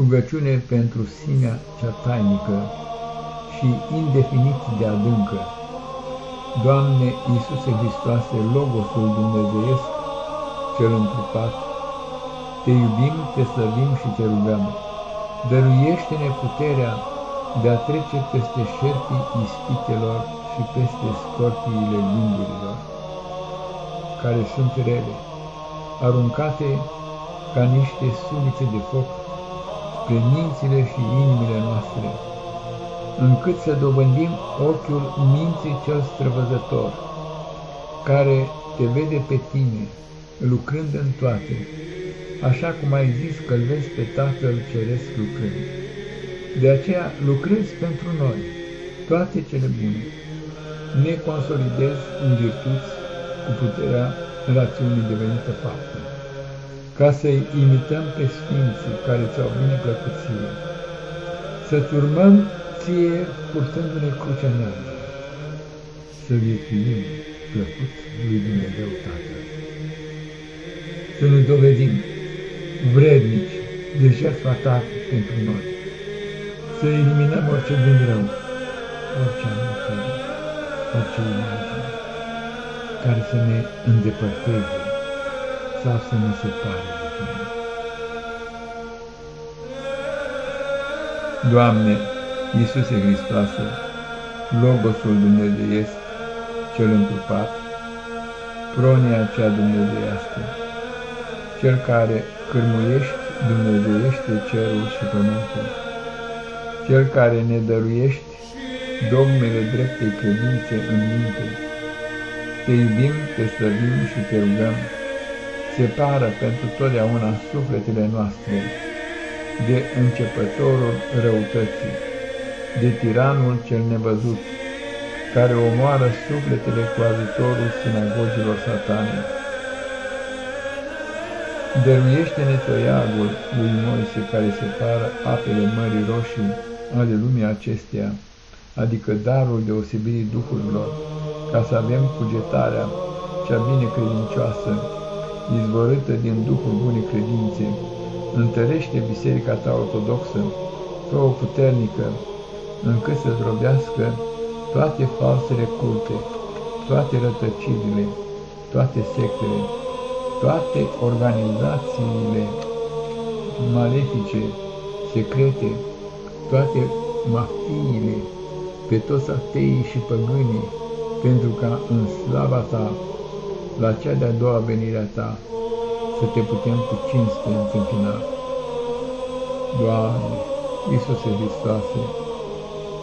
Rugăciune pentru sinea cea tainică și indefinit de adâncă. Doamne Iisuse Hristoase, Logosul Dumnezeiesc, cel întrupat, Te iubim, Te slăvim și Te rugăm. Dăruiește-ne puterea de a trece peste șerpii ispitelor și peste scorpiile gândurilor, care sunt rele, aruncate ca niște sulițe de foc spre mințile și inimile noastre, încât să dobândim ochiul minții cel străvăzător, care te vede pe tine, lucrând în toate, așa cum ai zis că vezi pe Tatăl Ceresc lucrând. De aceea lucrezi pentru noi toate cele bune. Ne consolidezi în virtuți cu puterea rațiunii devenită faptă ca să-i imităm pe Sfinții care ți-au bine plăcut ție, să-ți urmăm ție purtându-ne crucea neamă, să viețuim plăcut lui Dumnezeu Tatăl. Să ne dovedim vrednici de jertfa ta pentru noi, să eliminăm orice gând rău, orice amintire, orice imagine, care să ne îndepărteze sau să ne separe de Tine. Doamne, Iisuse Hristoase, Logosul Dumnezeiesc, cel întrupat, pronia cea dumnezeiască, cel care cârmuiești dumnezeiește cerul și pământul, cel care ne dăruiești dogmele dreptei credințe în minte, te iubim, te slăvim și te rugăm, separă pentru totdeauna sufletele noastre de începătorul răutății, de tiranul cel nevăzut, care omoară sufletele cu ajutorul sinagogilor satane. Dăruiește-ne toiagul lui Moise care separă apele Mării Roșii ale lumii acesteia, adică darul deosebirii duhurilor, ca să avem cugetarea cea bine credincioasă, izvorâtă din Duhul bunei credințe, întărește Biserica ta ortodoxă, fă o puternică, încât să zdrobească toate falsele culte, toate rătăcirile, toate sectele, toate organizațiile malefice, secrete, toate mafiile, pe toți ateii și păgânii, pentru ca în slava ta la cea de-a doua venire a Ta, să te putem cu cinste întâmpina. Doamne, Iisuse Hristoase,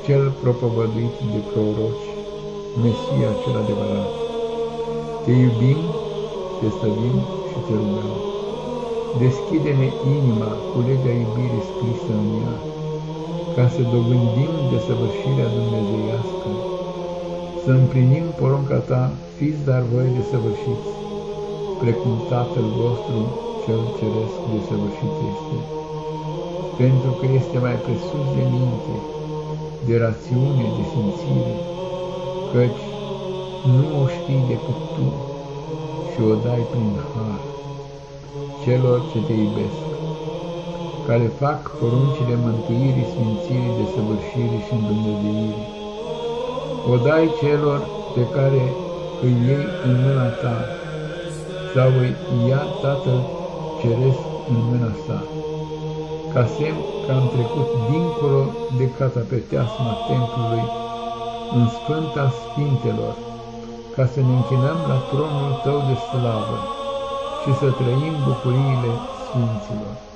Cel propovăduit de proroci, Mesia cel adevărat, Te iubim, Te stăvim și Te rugăm. Deschide-ne inima cu lega iubirii scrisă în ea, ca să dobândim de săvârșirea dumnezeiască, să împlinim porunca Ta fiți dar voi de săvârșiți, precum Tatăl vostru cel ceresc de săvârșit este, pentru că este mai presus de minte, de rațiune, de simțire, căci nu o știi decât Tu și o dai prin har celor ce te iubesc, care fac poruncile mântuirii, sfințirii, de săvârșirii și îndumnezeirii. O dai celor pe care îi iei în mâna ta, sau îi ia Tatăl Ceresc în mâna sa, ca semn că am trecut dincolo de catapeteasma templului în Sfânta Sfintelor, ca să ne închinăm la tronul Tău de slavă și să trăim bucuriile Sfinților.